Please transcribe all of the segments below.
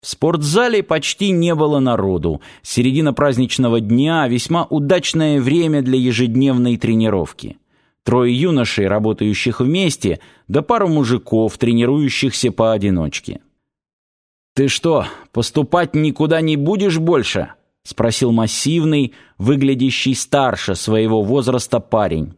В спортзале почти не было народу. Середина праздничного дня – весьма удачное время для ежедневной тренировки. Трое юношей, работающих вместе, да пару мужиков, тренирующихся поодиночке. «Ты что, поступать никуда не будешь больше?» — спросил массивный, выглядящий старше своего возраста парень.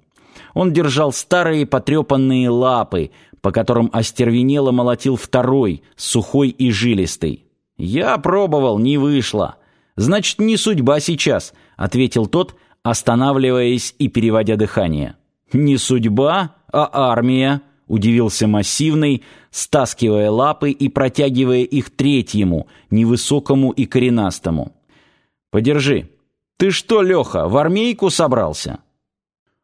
Он держал старые потрепанные лапы, по которым остервенело молотил второй, сухой и жилистый. «Я пробовал, не вышло». «Значит, не судьба сейчас», — ответил тот, останавливаясь и переводя дыхание. «Не судьба, а армия», — удивился массивный, стаскивая лапы и протягивая их третьему, невысокому и коренастому. «Подержи. Ты что, Леха, в армейку собрался?»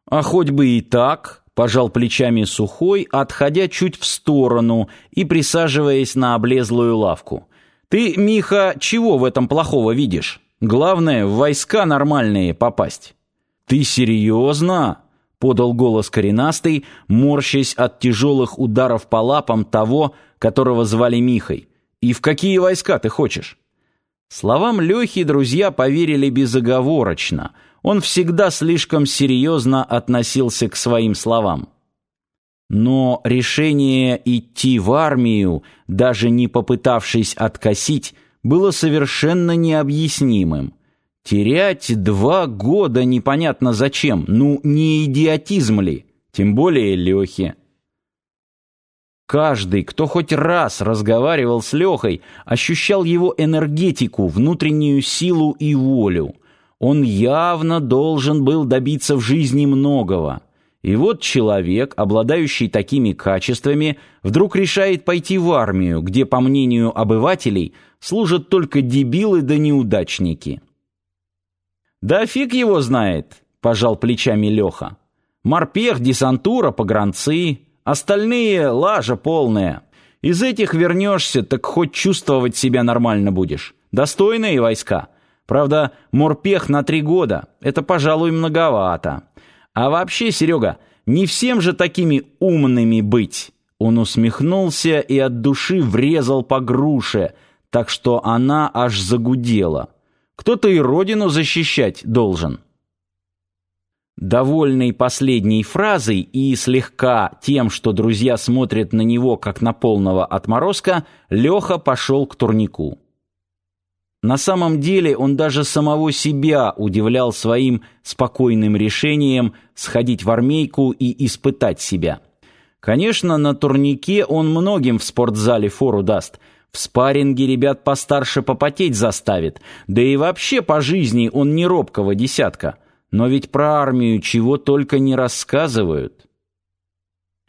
«А хоть бы и так», — пожал плечами сухой, отходя чуть в сторону и присаживаясь на облезлую лавку. Ты, Миха, чего в этом плохого видишь? Главное, в войска нормальные попасть. Ты серьезно? Подал голос коренастый, морщась от тяжелых ударов по лапам того, которого звали Михой. И в какие войска ты хочешь? Словам Лехи друзья поверили безоговорочно. Он всегда слишком серьезно относился к своим словам. Но решение идти в армию, даже не попытавшись откосить, было совершенно необъяснимым. Терять два года непонятно зачем, ну не идиотизм ли, тем более Лехе. Каждый, кто хоть раз разговаривал с Лехой, ощущал его энергетику, внутреннюю силу и волю. Он явно должен был добиться в жизни многого. И вот человек, обладающий такими качествами, вдруг решает пойти в армию, где, по мнению обывателей, служат только дебилы да неудачники. «Да фиг его знает», — пожал плечами Леха. «Морпех, десантура, погранцы, остальные — лажа полная. Из этих вернешься, так хоть чувствовать себя нормально будешь. Достойные войска. Правда, морпех на три года — это, пожалуй, многовато». А вообще, Серега, не всем же такими умными быть. Он усмехнулся и от души врезал по груше, так что она аж загудела. Кто-то и родину защищать должен. Довольный последней фразой и слегка тем, что друзья смотрят на него как на полного отморозка, Леха пошел к турнику. На самом деле он даже самого себя удивлял своим спокойным решением сходить в армейку и испытать себя. Конечно, на турнике он многим в спортзале фору даст. В спарринге ребят постарше попотеть заставит. Да и вообще по жизни он не робкого десятка. Но ведь про армию чего только не рассказывают.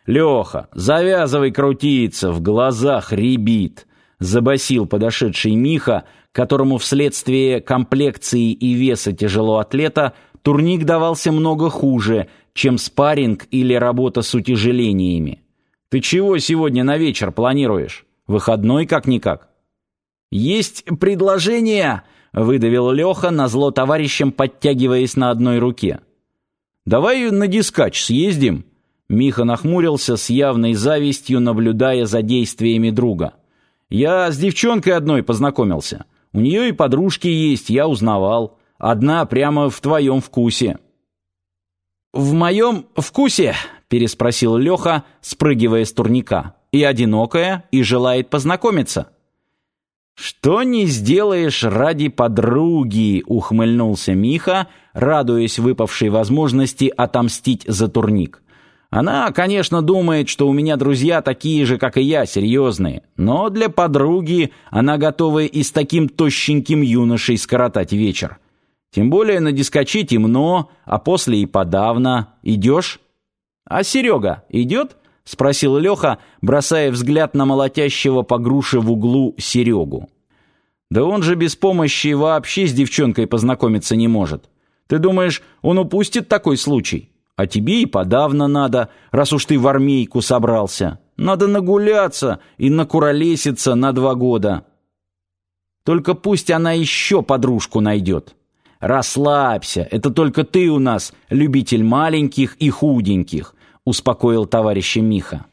«Леха, завязывай крутиться, в глазах рябит», — забасил подошедший Миха, которому вследствие комплекции и веса тяжелоатлета турник давался много хуже, чем спарринг или работа с утяжелениями. Ты чего сегодня на вечер планируешь? Выходной как-никак. Есть предложение, выдавил Леха, назло товарищам подтягиваясь на одной руке. Давай на дискач съездим. Миха нахмурился с явной завистью, наблюдая за действиями друга. Я с девчонкой одной познакомился. У нее и подружки есть, я узнавал. Одна прямо в твоем вкусе». «В моем вкусе?» — переспросил Леха, спрыгивая с турника. «И одинокая, и желает познакомиться». «Что не сделаешь ради подруги?» — ухмыльнулся Миха, радуясь выпавшей возможности отомстить за турник. Она, конечно, думает, что у меня друзья такие же, как и я, серьезные. Но для подруги она готова и с таким тощеньким юношей скоротать вечер. Тем более на дискоче темно, а после и подавно. Идешь? А Серега идет? Спросил Леха, бросая взгляд на молотящего по груше в углу Серегу. Да он же без помощи вообще с девчонкой познакомиться не может. Ты думаешь, он упустит такой случай? А тебе и подавно надо, раз уж ты в армейку собрался. Надо нагуляться и накуролеситься на два года. Только пусть она еще подружку найдет. Расслабься, это только ты у нас любитель маленьких и худеньких, успокоил товарища Миха.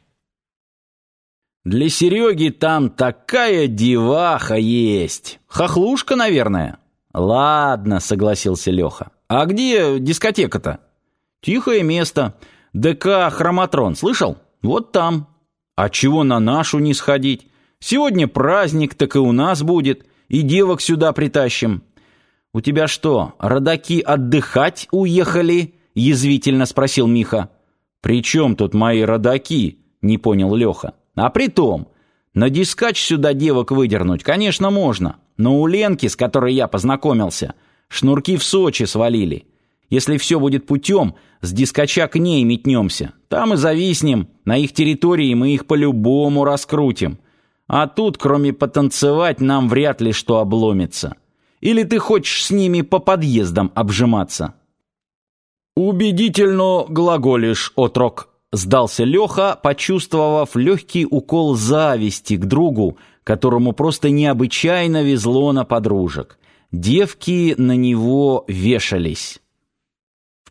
Для Сереги там такая деваха есть. Хохлушка, наверное. Ладно, согласился Леха. А где дискотека-то? Тихое место. ДК Хроматрон, слышал? Вот там. А чего на нашу не сходить? Сегодня праздник, так и у нас будет. И девок сюда притащим. У тебя что, родаки отдыхать уехали? Язвительно спросил Миха. При чем тут мои родаки? Не понял Леха. А при том, на дискач сюда девок выдернуть, конечно, можно. Но у Ленки, с которой я познакомился, шнурки в Сочи свалили. Если все будет путем, с дискача к ней метнемся. Там и зависнем. На их территории мы их по-любому раскрутим. А тут, кроме потанцевать, нам вряд ли что обломится. Или ты хочешь с ними по подъездам обжиматься?» «Убедительно глаголишь, отрок», — сдался Леха, почувствовав легкий укол зависти к другу, которому просто необычайно везло на подружек. Девки на него вешались.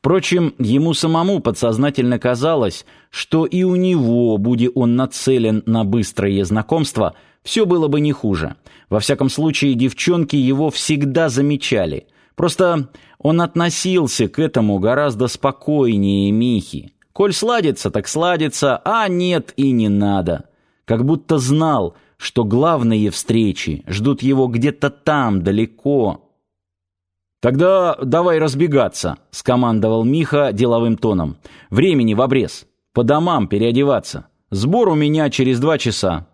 Впрочем, ему самому подсознательно казалось, что и у него, будь он нацелен на быстрое знакомство, все было бы не хуже. Во всяком случае, девчонки его всегда замечали. Просто он относился к этому гораздо спокойнее Михи. Коль сладится, так сладится, а нет и не надо. Как будто знал, что главные встречи ждут его где-то там, далеко, «Тогда давай разбегаться», — скомандовал Миха деловым тоном. «Времени в обрез. По домам переодеваться. Сбор у меня через два часа.